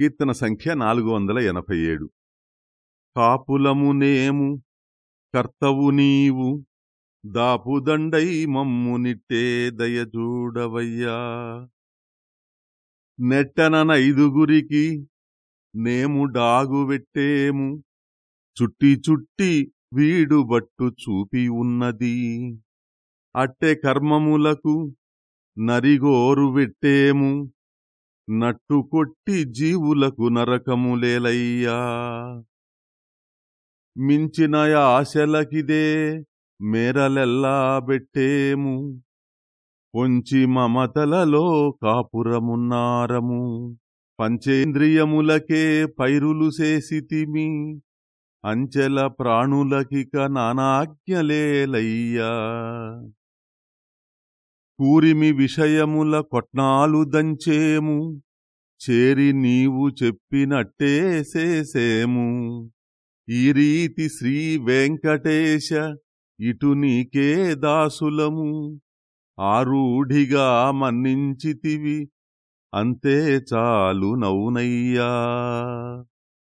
కీర్తన సంఖ్య నాలుగు వందల ఎనభై ఏడు. కాపులము నేము కర్తవు నీవు దాపుదండై మమ్మునిట్టే దయచూడవయ్యా నెట్టననైదుగురికి నేము డాగువెట్టేము చుట్టి చుట్టి వీడు బట్టు చూపి ఉన్నది. అట్టె కర్మములకు నరిగోరు వెట్టేము నట్టు కొట్టి జీవులకు నరకములేలయ్యా మించిన ఆశలకిదే మేరలెల్లా బెట్టేము. పొంచి మమతలలో కాపురమున్నారము. పంచేంద్రియములకే పైరులు చేసితిమి. అంచెల ప్రాణులకిక నానాజ్ఞలేలయ్యా కూరిమి విషయముల కొట్నాలు దంచేము చేరి నీవు చెప్పినట్టే చేసేము. ఈ రీతి శ్రీ వెంకటేశ ఇటు నీకే దాసులము ఆరూఢిగా మన్నించితివి అంతే చాలు నౌనయ్యా.